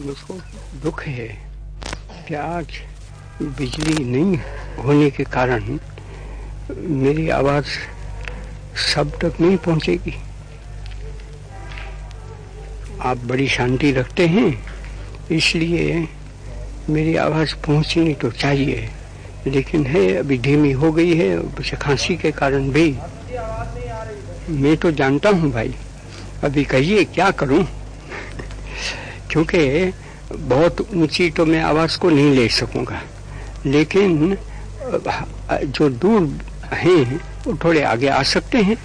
मुझको दुख है कि आज बिजली नहीं होने के कारण मेरी आवाज़ सब तक नहीं पहुंचेगी। आप बड़ी शांति रखते हैं, इसलिए मेरी आवाज़ पहुंचनी तो चाहिए, लेकिन है, अभी धीमी हो गई है खांसी के कारण भी। मैं तो जानता हूँ भाई, अभी कहिए क्या करूँ? क्योंकि बहुत ऊँची तो मैं आवाज़ को नहीं ले सकूँगा। लेकिन जो दूर हैं, वो थोड़े आगे आ सकते हैं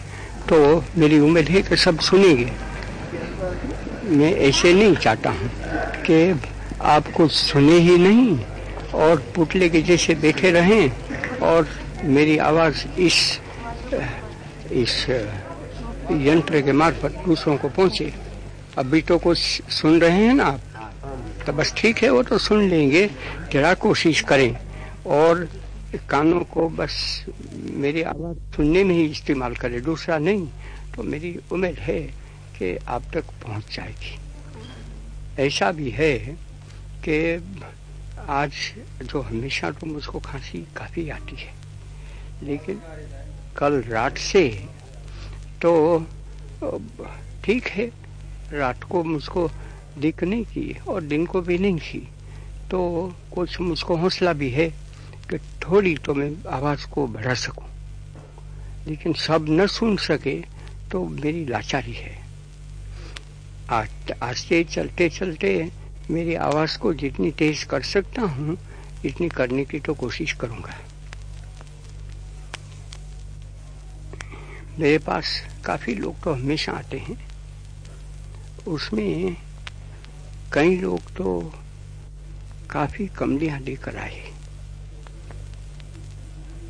तो मेरी उम्मीद है कि सब सुनेंगे। मैं ऐसे नहीं चाहता हूँ कि आप कुछ सुने ही नहीं और पुतले के जैसे बैठे रहें और मेरी आवाज़ इस इस यंत्र के मार्फत दूसरों को पहुँचे। अभी तो कुछ सुन रहे हैं ना आप? तो बस ठीक है वो तो सुन लेंगे। जरा कोशिश करें। और कानों को बस मेरी आवाज़ सुनने में ही इस्तेमाल करें। दूसरा नहीं तो मेरी उम्मीद है कि आप तक पहुँच जाएगी। ऐसा भी है कि आज जो हमेशा तो मुझको खांसी काफ़ी आती है लेकिन कल रात से तो ठीक है। रात को मुझको दिख नहीं की और दिन को भी नहीं की। तो कुछ मुझको हौसला भी है कि थोड़ी तो मैं आवाज़ को बढ़ा सकूँ। लेकिन सब न सुन सके तो मेरी लाचारी है। आज आस्ते चलते चलते मेरी आवाज़ को जितनी तेज कर सकता हूँ, इतनी करने की तो कोशिश करूँगा। मेरे पास काफ़ी लोग तो हमेशा आते हैं। उसमें कई लोग तो काफ़ी कमलियाँ लेकर आए।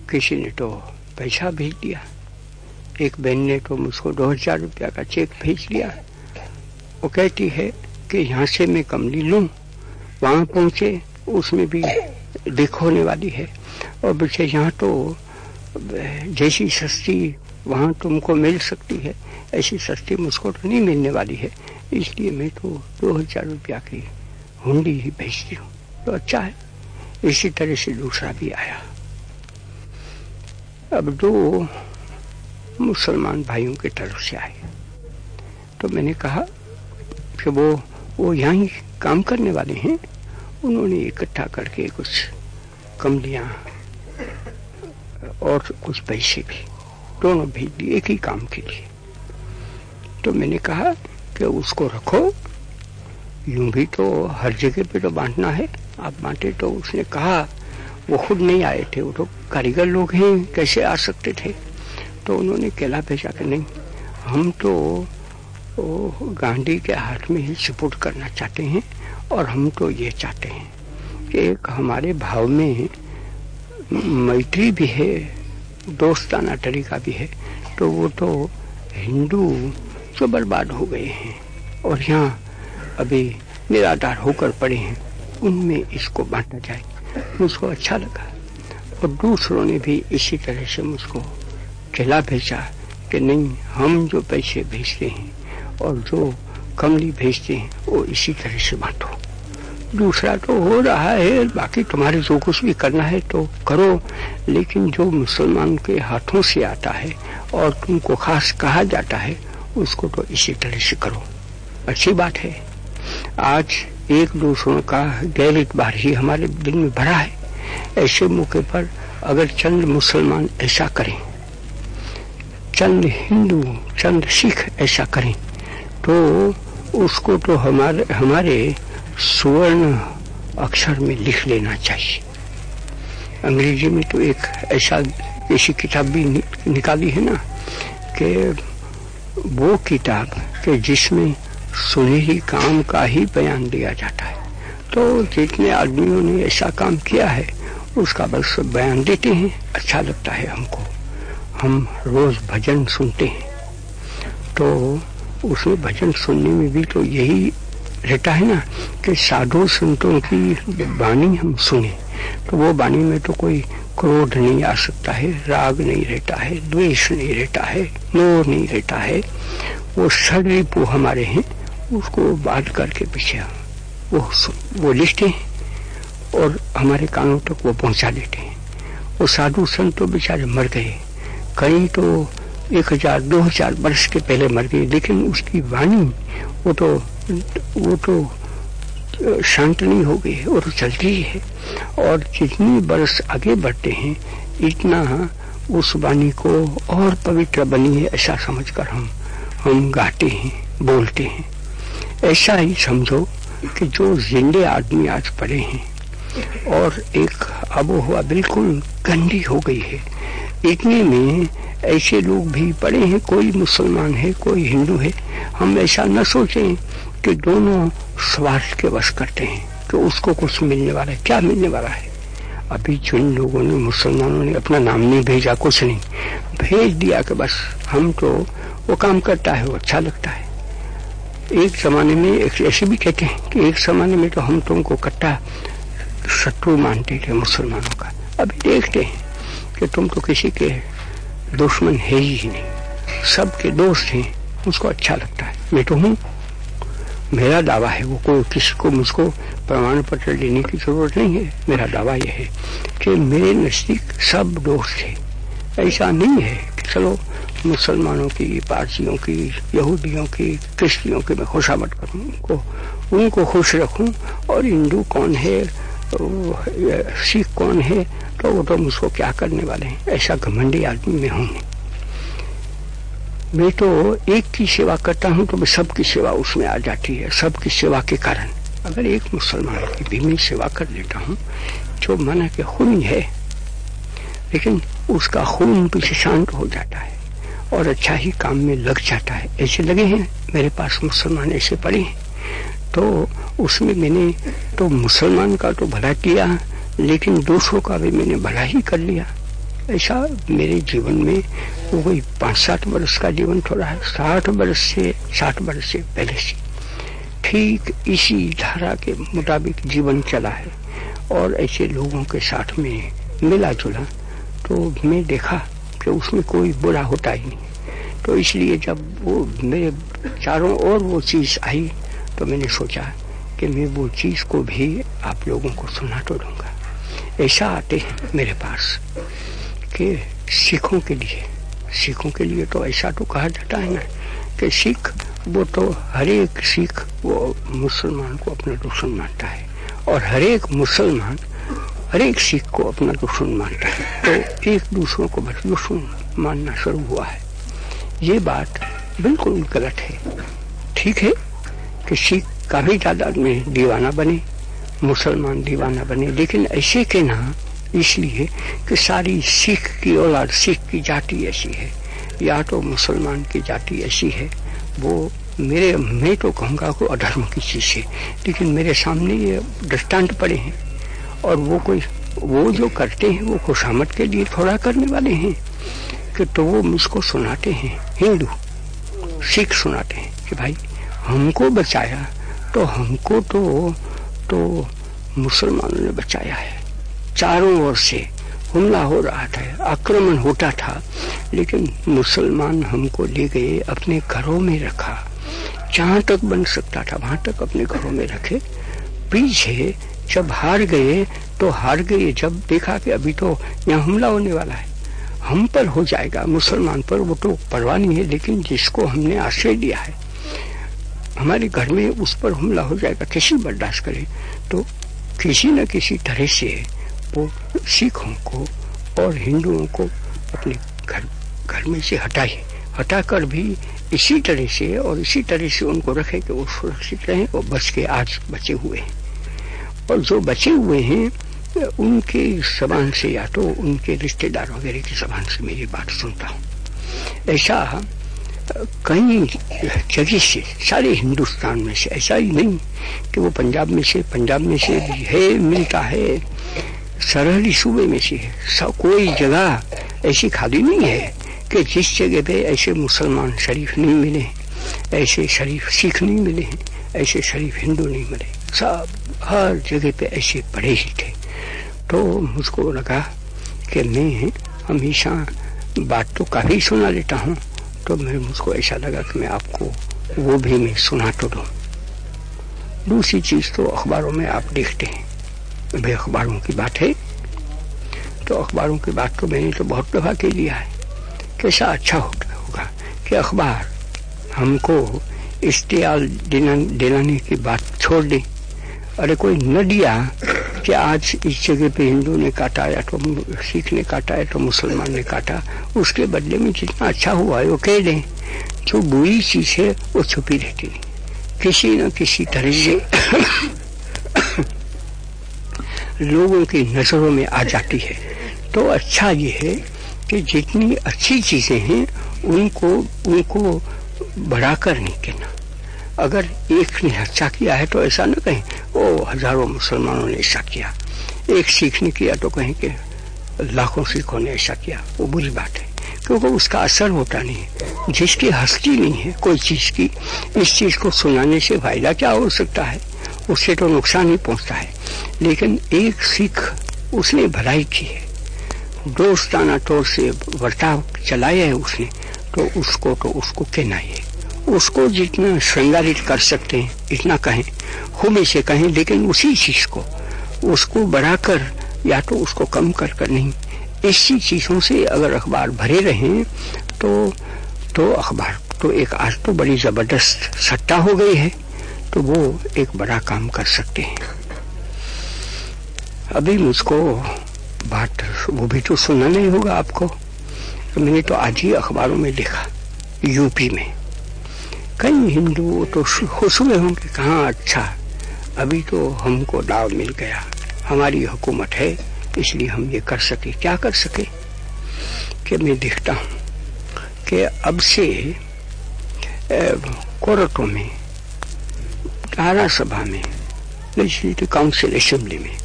किसी ने तो पैसा भेज दिया, एक बहन ने तो मुझको दो हज़ार रुपया का चेक भेज दिया। वो कहती है कि यहाँ से मैं कमली लूँ, वहाँ पहुँचे, उसमें भी दिख होने वाली है। और बच्चे यहाँ तो जैसी सस्ती वहाँ तुमको मिल सकती है, ऐसी सस्ती मुझको तो नहीं मिलने वाली है। इसलिए मैं तो दो हज़ार रुपया की हुंडी ही भेजती हूँ। तो अच्छा है। इसी तरह से दूसरा भी आया। अब दो मुसलमान भाइयों की तरफ़ से आए। तो मैंने कहा कि वो वो यहाँ काम करने वाले हैं। उन्होंने इकट्ठा करके कुछ कमलियाँ और कुछ पैसे भी, दोनों भेज दिए एक ही काम के लिए। तो मैंने कहा कि उसको रखो। यूँ भी तो हर जगह पे तो बांटना है। आप बांटे तो उसने कहा, वो खुद नहीं आए थे, वो तो कारीगर लोग हैं, कैसे आ सकते थे? तो उन्होंने केला भेजा कि नहीं, हम तो गांधी के हाथ में ही सपोर्ट करना चाहते हैं और हम तो ये चाहते हैं। कि एक हमारे भाव में मैत्री भी है, दोस्ताना तरीका भी है। तो वो तो हिंदू जो बर्बाद हो गए हैं और यहाँ अभी निराधार होकर पड़े हैं। उनमें इसको बांटा जाए। मुझको अच्छा लगा। और दूसरों ने भी इसी तरह से मुझको कहला भेजा कि नहीं, हम जो पैसे भेजते हैं और जो कमली भेजते हैं, वो इसी तरह से बांटो। दूसरा तो हो रहा है, बाकी तुम्हारे जो कुछ भी करना है तो करो। लेकिन जो मुसलमान के हाथों से आता है और तुमको खास कहा जाता है उसको तो इसी तरह से करो। अच्छी बात है। आज एक दूसरों का गैर इतबार ही हमारे दिल में भरा है। ऐसे मौके पर अगर चंद मुसलमान ऐसा करें चंद हिंदू चंद सिख ऐसा करें तो उसको तो हमारे हमारे सुवर्ण अक्षर में लिख लेना चाहिए। अंग्रेज़ी में तो एक ऐसा ऐसी किताब भी नि, निकाली है ना कि वो किताब के जिसमें सुनहरी काम का ही बयान दिया जाता है। तो जितने आदमियों ने ऐसा काम किया है, उसका बस बयान देते हैं अच्छा लगता है हमको। हम रोज भजन सुनते हैं। तो उसमें भजन सुनने में भी तो यही रहता है ना कि साधु संतों की वाणी हम सुने। तो वो वाणी में तो कोई क्रोध नहीं आ सकता है, राग नहीं रहता है, द्वेष नहीं रहता है मोह नहीं रहता है। वो सड़रिपु हमारे हैं, उसको बात करके पीछे वो वो लिखते हैं और हमारे कानों तक वो पहुँचा देते हैं। वो साधु संत तो बेचारे मर गए। कई तो एक हज़ार, दो हज़ार वर्ष के पहले मर गए, लेकिन उसकी वाणी, वो तो वो तो शांत नहीं हो गई है और चलती है। और जितनी बरस आगे बढ़ते हैं, इतना उस वाणी को और पवित्र बनी है, ऐसा समझकर हम हम गाते हैं, बोलते हैं। ऐसा ही समझो कि जो जिंदे आदमी आज पड़े हैं, और एक आबो हवा बिल्कुल गंदी हो गई है। इतने में ऐसे लोग भी पड़े हैं, कोई मुसलमान है, कोई हिंदू है, हम ऐसा न सोचें कि दोनों स्वार्थ के वश करते हैं कि उसको कुछ मिलने वाला है। क्या मिलने वाला है? अभी जिन लोगों ने, मुसलमानों ने अपना नाम नहीं भेजा, कुछ नहीं, भेज दिया कि बस हम तो वो काम करता है, वो अच्छा लगता है। एक जमाने में एक ऐसे भी कहते हैं कि एक जमाने में तो हम तो उनको कट्टा शत्रु मानते थे मुसलमानों का। अभी देखते हैं कि तुम तो किसी के दुश्मन है ही नहीं। सबके दोस्त हैं, उसको अच्छा लगता है। मैं तो हूँ। मेरा दावा है, वो कोई किसी को मुझको प्रमाण पत्र लेने की ज़रूरत नहीं है। मेरा दावा यह है कि मेरे नज़दीक सब दोस्त है। ऐसा नहीं है कि चलो, मुसलमानों की, पारसियों की, यहूदियों की क्रिश्तियों की मैं खुशामद करूँ, उनको उनको खुश रखूँ, और हिंदू कौन है, सिख कौन है तो वो तो मुझको क्या करने वाले हैं? ऐसा घमंडी आदमी में हूँ मैं तो एक की सेवा करता हूँ तो मैं सबकी सेवा उसमें आ जाती है, सबकी सेवा के कारण। अगर एक मुसलमान की भी मैं सेवा कर लेता हूँ, जो मन के खून है, लेकिन उसका खून पीछे शांत हो जाता है और अच्छा ही काम में लग जाता है। ऐसे लगे हैं, मेरे पास मुसलमान ऐसे पड़े हैं। तो उसमें मैंने तो मुसलमान का तो भला किया, लेकिन दूसरों का भी मैंने भला ही कर लिया। ऐसा मेरे जीवन में वो कोई पाँच सात वर्ष का जीवन थोड़ा है, साठ वर्ष से, साठ वर्ष से पहले से। ठीक इसी धारा के मुताबिक जीवन चला है और ऐसे लोगों के साथ में मिला जुला तो मैं देखा कि उसमें कोई बुरा होता ही नहीं। तो इसलिए जब वो मेरे चारों ओर वो चीज़ आई तो मैंने सोचा कि मैं वो चीज़ को भी आप लोगों को सुना तो दूँगा ऐसा आते हैं मेरे पास। कि सिखों के लिए। सिखों के लिए तो ऐसा तो कहा जाता है ना कि सिख, वो तो हर एक सिख, वो मुसलमान को अपना दुश्मन मानता है। और हर एक मुसलमान हर एक सिख को अपना दुश्मन मानता है। तो एक दूसरों को बस दुश्मन मानना शुरू हुआ है। ये बात बिल्कुल गलत है। ठीक है कि सिख काफ़ी तादाद में दीवाना बने, मुसलमान दीवाना बने, लेकिन ऐसे के ना इसलिए कि सारी सिख की औलाद, सिख की जाति ऐसी है, या तो मुसलमान की जाति ऐसी है, वो मेरे, मैं तो कहूँगा को अधर्म की चीज़ है, लेकिन मेरे सामने ये दृष्टांत पड़े हैं, और वो कोई, वो जो करते हैं, वो खुशामद के लिए थोड़ा करने वाले हैं, कि तो वो मुझको सुनाते हैं, हिंदू, सिख सुनाते हैं, कि भाई, हमको बचाया तो हमको तो तो मुसलमानों ने बचाया है। चारों ओर से हमला हो रहा था, आक्रमण होता था, लेकिन मुसलमान हमको ले गए, अपने घरों में रखा। जहाँ तक बन सकता था, वहाँ तक अपने घरों में रखे। पीछे जब हार गए तो हार गए, जब देखा कि अभी तो यहाँ हमला होने वाला है। हम पर हो जाएगा, मुसलमान पर वो तो परवाह नहीं है, लेकिन जिसको हमने आश्रय दिया है, हमारे घर में उस पर हमला हो जाएगा, कैसे बर्दाश्त करें। तो किसी न किसी तरह से वो सिखों को और हिंदुओं को अपने घर घर में से हटाए हटाकर भी इसी तरह से और इसी तरह से उनको रखे कि वो सुरक्षित रहें और बच के आज बचे हुए हैं। और जो बचे हुए हैं, उनके जबान से या तो उनके रिश्तेदार वगैरह की जबान से मेरी बात सुनता हूँ। ऐसा कई जगह से, सारे हिंदुस्तान में से ऐसा ही नहीं कि वो पंजाब में से, पंजाब में से भी है, मिलता है। सरहदी सूबे में से है। कोई जगह ऐसी खाली नहीं है कि जिस जगह पे ऐसे मुसलमान शरीफ नहीं मिले, ऐसे शरीफ सिख नहीं मिले, ऐसे शरीफ हिंदू नहीं मिले। सब हर जगह पे ऐसे पड़े ही थे। तो मुझको लगा कि मैं हमेशा बात तो काफ़ी सुना लेता हूँ तो मैं मुझको ऐसा लगा कि मैं आपको वो भी मैं सुना तो दू। दूसरी चीज़ तो अखबारों में आप देखते हैं। भाई, अखबारों की बात है। तो अखबारों की बात तो मैंने तो बहुत दफ़ा के लिया है। कैसा अच्छा होता होगा कि अखबार हमको इश्तियाल दिलाने की बात छोड़ दे। अरे कोई न दिया कि आज इस जगह पे हिंदू ने काटा या तो सिख ने काटा या तो मुसलमान ने काटा, उसके बदले में जितना अच्छा हुआ है वो कह दें। जो बुरी चीज़ है, वो छुपी रहती नहीं। किसी न किसी तरह से लोगों की नज़रों में आ जाती है। तो अच्छा ये है कि जितनी अच्छी चीज़ें हैं, उनको उनको बढ़ाकर नहीं कहना। अगर एक ने अच्छा किया है तो ऐसा न कहें, ओ, हज़ारों मुसलमानों ने ऐसा किया। एक सिख ने किया तो कहें कि लाखों सिखों ने ऐसा किया। वो बुरी बात है, क्योंकि उसका असर होता नहीं है। जिसकी हस्ती नहीं है कोई चीज़ की, इस चीज़ को सुनाने से फ़ायदा क्या हो सकता है? उससे तो नुकसान ही पहुँचता है। लेकिन एक सिख उसने भलाई की है। दोस्ताना तौर से बर्ताव चलाया है उसने तो उसको तो उसको कहना ही है। उसको जितना श्रृंगारित कर सकते हैं, इतना कहें। खूबी से कहें, लेकिन उसी चीज़ को, उसको बढ़ाकर या तो उसको कम कर कर नहीं। ऐसी चीज़ों से अगर अखबार भरे रहे तो तो अखबार तो एक आज तो बड़ी ज़बरदस्त सट्टा हो गई है। तो वो एक बड़ा काम कर सकते हैं। अभी मुझको बात, वो भी तो सुना नहीं होगा आपको। तो मैंने तो आज ही अखबारों में देखा, यूपी में। कई हिंदू तो खुश हुए होंगे, कहा अच्छा। अभी तो हमको दाव मिल गया। हमारी हुकूमत है, इसलिए हम ये कर सके। क्या कर सके? कि मैं देखता हूँ कि अब से कोर्टों में धारा सभा में लेजिस्लेटिव काउंसिल असेंबली में,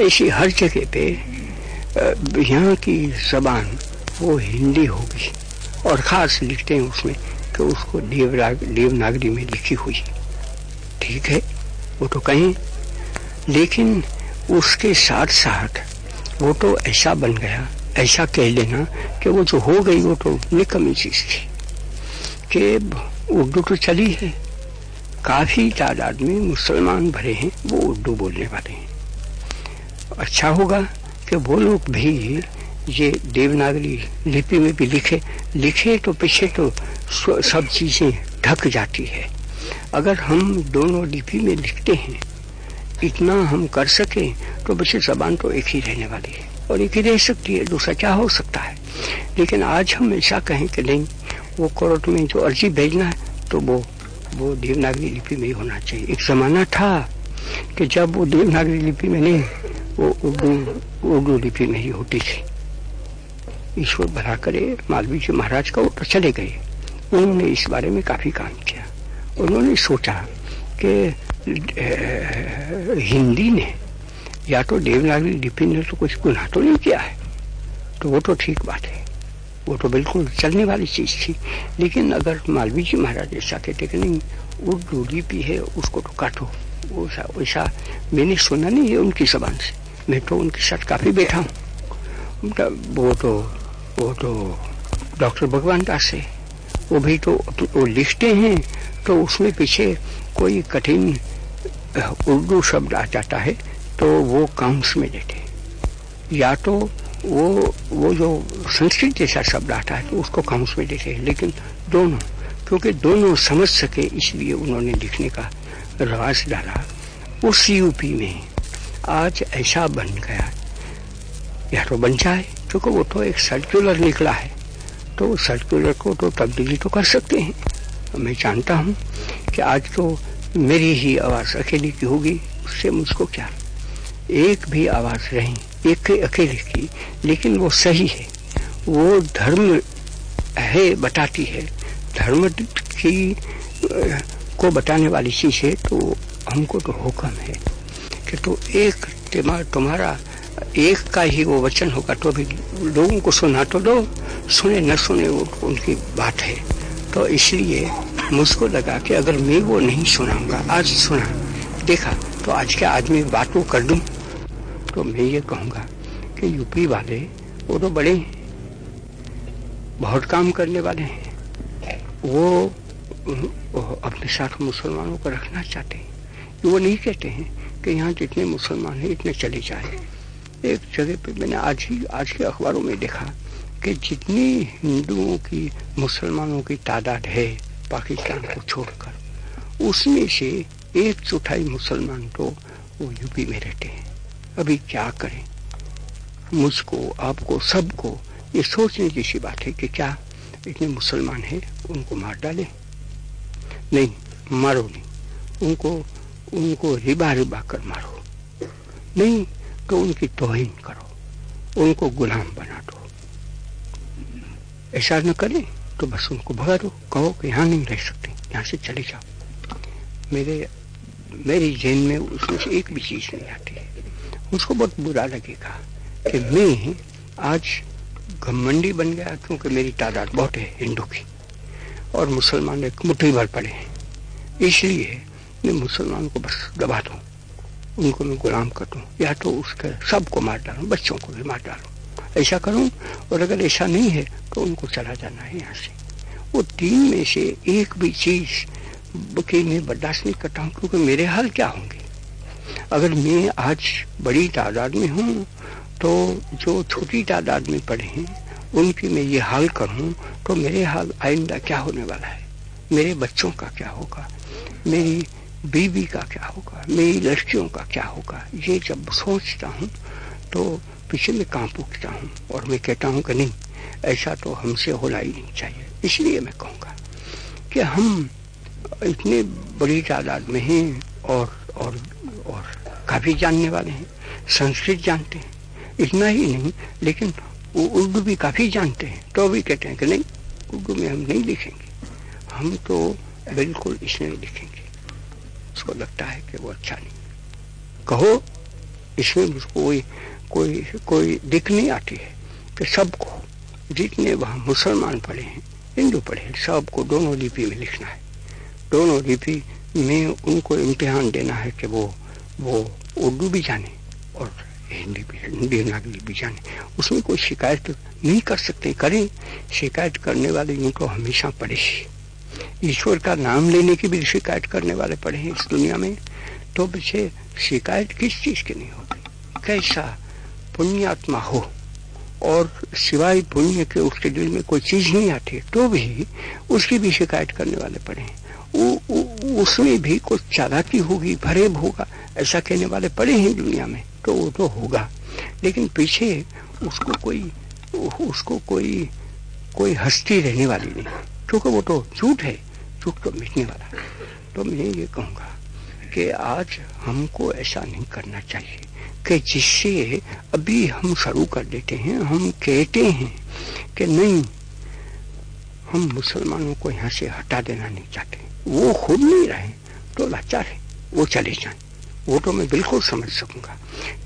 ऐसी हर जगह पे यहाँ की जबान वो हिंदी होगी और खास लिखते हैं उसमें कि उसको देवराग, देवनागरी में लिखी हुई। ठीक है? वो तो कहें। लेकिन उसके साथ साथ वो तो ऐसा बन गया, ऐसा कह लेना कि वो जो हो गई वो तो निकमी चीज़ थी। कि उर्दू तो चली है। काफ़ी तादाद में मुसलमान भरे हैं, वो उर्दू बोलने वाले हैं। अच्छा होगा कि वो लोग भी ये देवनागरी लिपि में भी लिखे लिखे तो पीछे तो सब चीज़ें ढक जाती है। अगर हम दोनों लिपि में लिखते हैं, इतना हम कर सके तो बच्चे जबान तो एक ही रहने वाली है और एक ही रह सकती है, दूसरा क्या हो सकता है? लेकिन आज हम ऐसा कहें कि नहीं, वो कोर्ट में जो अर्जी भेजना है तो वो वो देवनागरी लिपि में ही होना चाहिए। एक जमाना था कि जब वो देवनागरी लिपि में नहीं, वो उर्दू उर्दू लिपि में ही होती थी। ईश्वर भला करे मालवी जी महाराज का वो तो चले गए। उन्होंने इस बारे में काफ़ी काम किया। उन्होंने सोचा कि हिंदी ने या तो देवनागरी लिपि ने तो कुछ गुनाह तो नहीं किया है। तो वो तो ठीक बात है। वो तो बिल्कुल चलने वाली चीज़ थी। लेकिन अगर मालवीय जी महाराज ऐसा कहते कि नहीं, वो उर्दू लिपि है, उसको तो काटो। वैसा वैसा मैंने सुना नहीं है उनकी जबान से। मैं तो उनके साथ काफ़ी बैठा हूँ। वो तो वो तो डॉक्टर भगवान दास है। वो भी तो वो लिखते हैं तो उसमें पीछे कोई कठिन, उर्दू शब्द आ जाता है तो वो काउंस में देते या तो वो वो जो संस्कृत जैसा शब्द आता है तो उसको काउंस में देते हैं लेकिन दोनों, क्योंकि दोनों समझ सके, इसलिए उन्होंने लिखने का रवाज डाला। उस यूपी में आज ऐसा बन गया। या तो बन जाए, क्योंकि वो तो एक सर्कुलर निकला है। तो सर्कुलर को तो तब्दीली तो कर सकते हैं। मैं जानता हूँ कि आज तो मेरी ही आवाज़ अकेली की होगी, उससे मुझको क्या एक भी आवाज़ रही एक अकेले की, लेकिन वो सही है। वो धर्म है, बताती है। धर्म की को बताने वाली चीज़ है तो हमको तो हुक्म है कि तो एक तुम्हारा एक का ही वो वचन होगा तो भी लोगों को सुना तो दो सुने न सुने वो उनकी बात है। तो इसलिए मुझको लगा कि अगर मैं वो नहीं सुनाऊँगा, आज सुना, देखा तो आज के आदमी बात वो कर दूँ। तो मैं ये कहूँगा कि यूपी वाले वो तो बड़े हैं बहुत काम करने वाले हैं। वो, अपने साथ मुसलमानों को रखना चाहते हैं। वो नहीं कहते हैं कि यहाँ जितने मुसलमान हैं इतने चले जाए। एक जगह पे मैंने आज ही आज के अखबारों में देखा कि जितनी हिंदुओं की मुसलमानों की तादाद है पाकिस्तान को छोड़कर उसमें से एक चौथाई मुसलमान तो वो यूपी में रहते हैं। अभी क्या करें? मुझको, आपको, सबको ये सोचने जैसी बात है कि क्या इतने मुसलमान हैं, उनको मार डालें? नहीं, मारो नहीं। उनको उनको रिबा रिबा कर मारो। नहीं तो उनकी तोहिन करो। उनको गुलाम बना दो। ऐसा न करें तो बस उनको भगा दो कहो कि यहाँ नहीं रह सकते, यहाँ से चले जाओ। मेरे, मेरी जेन में उसमें से एक भी चीज़ नहीं आती है। उसको बहुत बुरा लगेगा कि मैं आज घमंडी बन गया क्योंकि मेरी तादाद बहुत है हिंदू की और मुसलमान एक मुठ्ठी भर पड़े हैं। इसलिए मैं मुसलमान को बस दबा दूँ, उनको मैं गुलाम कर दूँ, या तो उसके सबको मार डालूं, बच्चों को भी मार डालूं। ऐसा करूँ और अगर ऐसा नहीं है तो उनको चला जाना है यहाँ से। वो तीन में से एक भी चीज़ की मैं बर्दाश्त नहीं करता हूँ क्योंकि मेरे हाल क्या होंगे? अगर मैं आज बड़ी तादाद में हूँ तो जो छोटी तादाद में पढ़े हैं, उनकी मैं ये हाल करूँ तो मेरे हाल आइंदा क्या होने वाला है? मेरे बच्चों का क्या होगा? मेरी बीवी का क्या होगा? मेरी लड़कियों का क्या होगा? ये जब सोचता हूँ तो पीछे में काँप उठता हूँ? और मैं कहता हूँ कि नहीं, ऐसा तो हमसे होना ही नहीं चाहिए। इसलिए मैं कहूँगा कि हम इतने बड़ी तादाद में हैं और और और काफ़ी जानने वाले हैं, संस्कृत जानते हैं, इतना ही नहीं, लेकिन वो उर्दू भी काफ़ी जानते हैं तो भी कहते हैं कि नहीं, उर्दू में हम नहीं लिखेंगे। हम तो बिल्कुल इसमें लिखेंगे। उसको लगता है कि वो अच्छा नहीं कहो, इसमें मुझको कोई कोई कोई दिख नहीं आती है कि सबको, जितने वहाँ मुसलमान पढ़े हैं, हिंदू पढ़े हैं, सबको दोनों लिपि में लिखना है। दोनों लिपि में उनको इम्तिहान देना है कि वो वो उर्दू भी जाने और हिंदी भी, हिंदी नागरी भी जाने। उसमें कोई शिकायत नहीं कर सकते, करें। शिकायत करने वाले उनको हमेशा पड़े ईश्वर का नाम लेने की भी शिकायत करने वाले पड़े हैं इस दुनिया में। तो पीछे शिकायत किस चीज़ की नहीं होगी कैसा पुण्यात्मा हो? और सिवाय पुण्य के उसके दिल में कोई चीज़ नहीं आती तो भी उसकी भी शिकायत करने वाले पड़े हैं। उसमें भी कुछ चालाकी होगी फरेब होगा। ऐसा कहने वाले पड़े हैं दुनिया में तो वो तो होगा। लेकिन पीछे उसको कोई उसको कोई कोई हस्ती रहने वाली नहीं। क्योंकि वो तो झूठ है, झूठ तो मिटने वाला। तो मैं ये कहूँगा कि आज हमको ऐसा नहीं करना चाहिए कि जिससे अभी हम शुरू कर देते हैं, हम कहते हैं कि नहीं, हम मुसलमानों को यहाँ से हटा देना नहीं चाहते। वो खुद नहीं रहे तो लाचार है, वो चले जाए। वो तो मैं बिल्कुल समझ सकूँगा।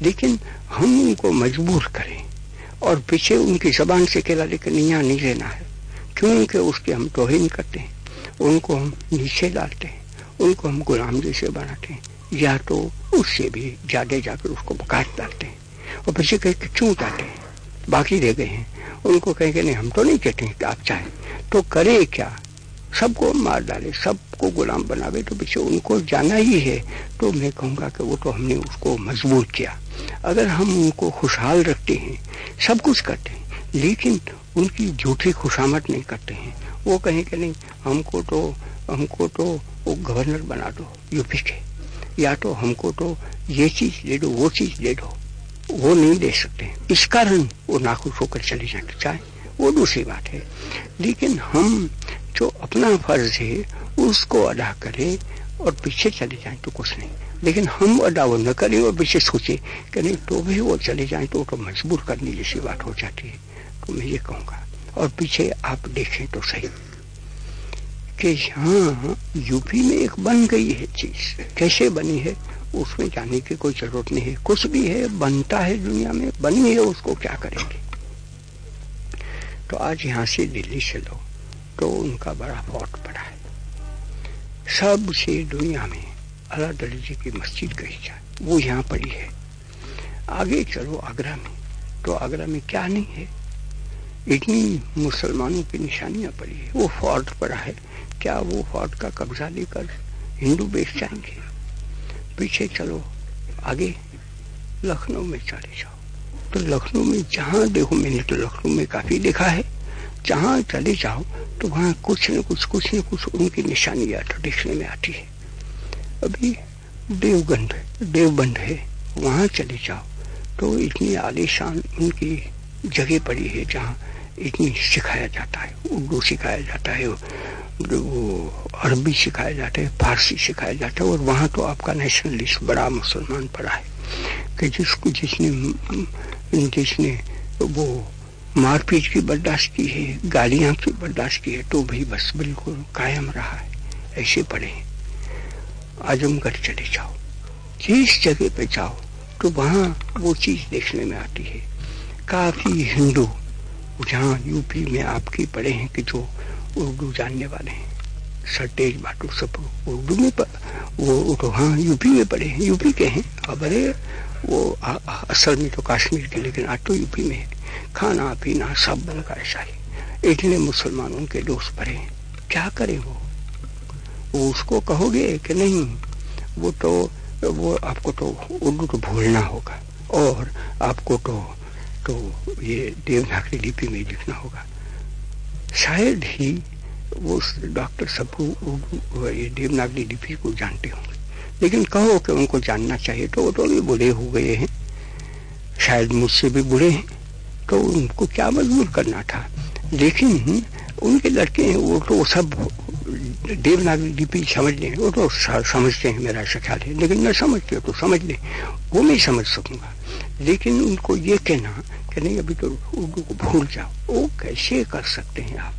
लेकिन हम उनको मजबूर करें और पीछे उनकी जबान से कहला लेकर यहाँ नहीं रहना है। क्योंकि उसकी हम तोहिन करते हैं, उनको हम नीचे डालते हैं, उनको हम गुलाम जैसे बनाते हैं। या तो उससे भी ज़्यादा जाकर उसको काट डालते हैं और पीछे कह के क्यों डालते हैं, बाकी रह गए हैं। उनको कहेंगे नहीं, हम तो नहीं कहते हैं कि आप चाहें तो करे क्या? सबको मार डाले, सबको गुलाम बनावे तो पीछे उनको जाना ही है। तो मैं कहूँगा कि वो तो हमने उसको मजबूर किया। अगर हम उनको खुशहाल रखते हैं, सब कुछ करते हैं, लेकिन उनकी झूठी खुशामद नहीं करते हैं। वो कहें कि नहीं, हमको तो हमको तो वो गवर्नर बना दो यूपी के या तो हमको तो ये चीज़ दे दो, वो चीज़ दे दो, वो नहीं दे सकते। इस कारण वो नाखुश होकर चले जाना चाहे, वो दूसरी बात है। लेकिन हम जो अपना फ़र्ज़ है, उसको अदा करें और पीछे चले जाएँ तो कुछ नहीं। लेकिन हम अदा वो न करें और पीछे सोचे कि नहीं तो भी वो चले जाएँ तो तो मजबूर करने जैसी बात हो जाती है। तो मैं ये कहूँगा, और पीछे आप देखें तो सही कि यहाँ यूपी में एक बन गई है चीज़। कैसे बनी है, उसमें जाने की कोई ज़रूरत नहीं है। कुछ भी है, बनता है दुनिया में, बनी है, उसको क्या करेंगे? तो आज यहाँ से दिल्ली से लो। तो उनका बड़ा फोर्ट पड़ा है। सबसे दुनिया में अल्लाह दर्जे की मस्जिद कही जाए। वो यहाँ पड़ी है। आगे चलो आगरा में। तो आगरा में क्या नहीं है? इतनी मुसलमानों की निशानियाँ पड़ी है। वो फोर्ट पड़ा है। क्या वो फोर्ट का कब्जा लेकर हिंदू बेच जाएँगे? पीछे चलो। आगे लखनऊ में चले जाओ। तो लखनऊ में जहाँ देखो, मैंने तो लखनऊ में काफ़ी देखा है। जहाँ चले जाओ तो वहाँ कुछ न कुछ कुछ न कुछ उनकी निशानियाँ तो देखने में आती है। अभी देवगंध देवबंद है, वहाँ चले जाओ तो इतनी आलिशान उनकी जगह पड़ी है जहाँ इतनी सिखाया जाता है, उर्दू सिखाया जाता है वो अरबी सिखाया जाता है, फारसी सिखाया जाता है, और वहाँ तो आपका नेशनलिस्ट बड़ा मुसलमान पड़ा है, कि जिसको जिसने जिसने वो मारपीट की बर्दाश्त की है गालियाँ की बर्दाश्त की है तो भी बस बिल्कुल कायम रहा है। ऐसे पड़े आजमगढ़ चले जाओ। जिस जगह पे जाओ तो वहाँ वो चीज़ देखने में आती है। काफ़ी हिंदू जहाँ यूपी में आपके पड़े हैं कि जो उर्दू जानने वाले हैं। सरतेज बाटू सब उर्दू में पर, वो तो हाँ यूपी में पड़े हैं। यूपी के हैं। बड़े वो आ, आ, असल में तो कश्मीर के लेकिन आज तो यूपी में है। खाना, पीना सब उनका ऐसा है इतने मुसलमान उनके दोस्त पड़े क्या करें वो? वो उसको कहोगे कि नहीं, वो तो वो आपको तो उर्दू तो भूलना होगा, और आपको तो तो ये देवनागरी लिपि में लिखना होगा। शायद ही वो डॉक्टर सबको ये देवनागरी लिपि को जानते होंगे। लेकिन कहो कि उनको जानना चाहिए तो वो तो भी बूढ़े हो गए हैं। शायद मुझसे भी बुरे हैं। तो उनको क्या मजबूर करना था। लेकिन उनके लड़के हैं, वो तो सब देवनागरी लिपि समझ लें वो तो समझते हैं मेरा ऐसा ख्याल है। लेकिन न समझते हो तो समझ लें, वो मैं समझ सकूँगा। लेकिन उनको ये कहना कि नहीं, अभी तो उर्दू को भूल जाओ, वो कैसे कर सकते हैं आप?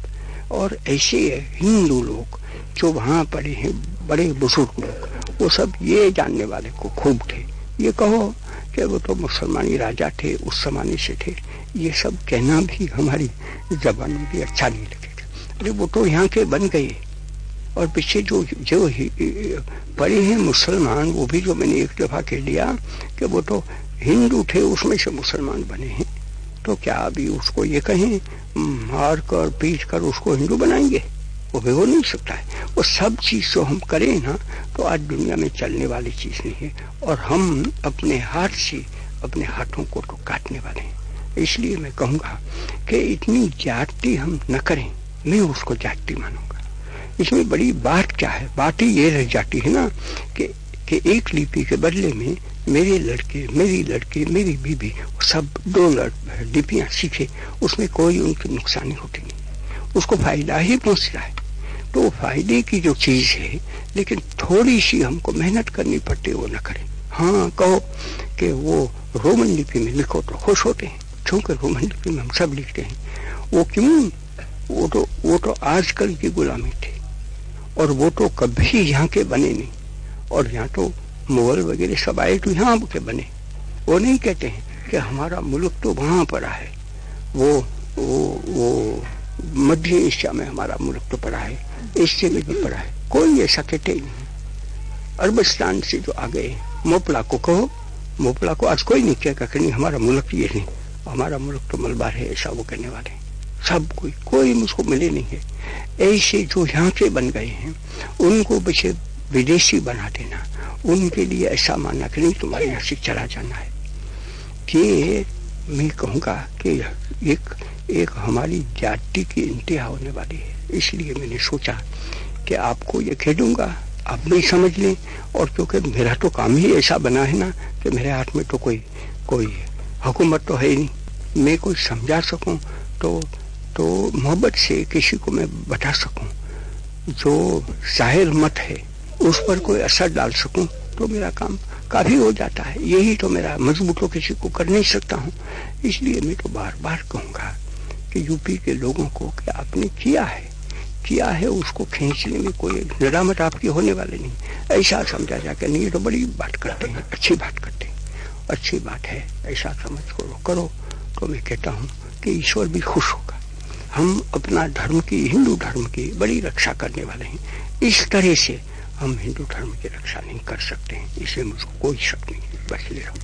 और ऐसे हिंदू लोग जो वहाँ पड़े हैं, बड़े बुज़ुर्ग लोग, वो सब ये जानने वाले को खूब थे। ये कहो कि वो तो मुसलमानी राजा थे, उस जमाने से थे। ये सब कहना भी हमारी जबान में भी अच्छा नहीं लगेगा अरे वो तो यहाँ के बन गए। और पीछे जो जो पड़े हैं मुसलमान, वो भी जो मैंने एक दफ़ा कह लिया कि वो तो हिंदू थे, उसमें से मुसलमान बने हैं। तो क्या अभी उसको ये कहें, मार कर, पीट कर उसको हिंदू बनाएँगे? वो भी हो नहीं सकता है। वो सब चीज़ जो हम करें ना तो आज दुनिया में चलने वाली चीज़ नहीं है। और हम अपने हाथ से, अपने हाथों को तो काटने वाले हैं। इसलिए मैं कहूँगा कि इतनी जाति हम न करें। मैं उसको जाति मानूँगा। इसमें बड़ी बात क्या है? बात ही ये रह जाती है ना कि कि एक लिपि के बदले में मेरे लड़के, मेरी लड़के, मेरी बीबी सब दो लिपियाँ सीखे, उसमें कोई उनकी नुकसानी होती नहीं। उसको फ़ायदा ही पहुँच रहा है। तो फ़ायदे की जो चीज़ है, लेकिन थोड़ी सी हमको मेहनत करनी पड़ती है, वो न करें। हाँ कहो कि वो रोमन लिपि में लिखो तो खुश होते हैं। क्योंकि रोमन लिपि में हम सब लिखते हैं। वो क्यों? वो तो वो तो आजकल की गुलामी थी। और वो तो कभी यहाँ के बने नहीं। और यहाँ तो मुगल वगैरह सब आए तो यहाँ के बने। वो नहीं कहते हैं कि हमारा मुल्क तो वहाँ पड़ा है। वो वो वो मध्य एशिया में हमारा मुल्क तो पड़ा है। एशिया में भी पड़ा है। कोई ऐसा कहते ही नहीं। अरबस्तान से जो आ गए मोपला को कहो, मोपला को आज कोई नहीं कहेगा कि नहीं, हमारा मुल्क ये नहीं हमारा मुल्क तो मलबार है, ऐसा वो कहने वाले सब कोई कोई मुझको मिले नहीं है। ऐसे जो यहाँ के बन गए हैं, उनको बचे विदेशी बना देना। उनके लिए ऐसा मानना कि नहीं, तुम्हारे यहाँ से चला जाना है। कि मैं कहूँगा कि एक एक हमारी जाति की इंतहा होने वाली है। इसलिए मैंने सोचा कि आपको ये कह दूँगा, आप भी समझ लें। और क्योंकि मेरा तो काम ही ऐसा बना है ना, कि मेरे हाथ में तो कोई कोई हुकूमत तो है ही नहीं मैं कोई समझा सकूँ तो तो मोहब्बत से किसी को मैं बता सकूँ जो ज़ाहिर मत है उस पर कोई असर डाल सकूँ तो मेरा काम काफ़ी हो जाता है यही तो मेरा मज़बूत तो किसी को कर नहीं सकता हूँ इसलिए मैं तो बार बार कहूँगा कि यूपी के लोगों को कि आपने किया है किया है उसको खींचने में कोई नदामत आपकी होने वाले नहीं ऐसा समझा जाकर नहीं तो बड़ी बात करते हैं अच्छी बात करते हैं अच्छी बात है, ऐसा समझ करो। करो तो मैं कहता हूँ कि ईश्वर भी खुश होगा। हम अपना धर्म की, हिंदू धर्म की बड़ी रक्षा करने वाले हैं। इस तरह से हम हिंदू धर्म की रक्षा नहीं कर सकते हैं, इसे मुझको कोई शक नहीं बस ले रहा हूँ।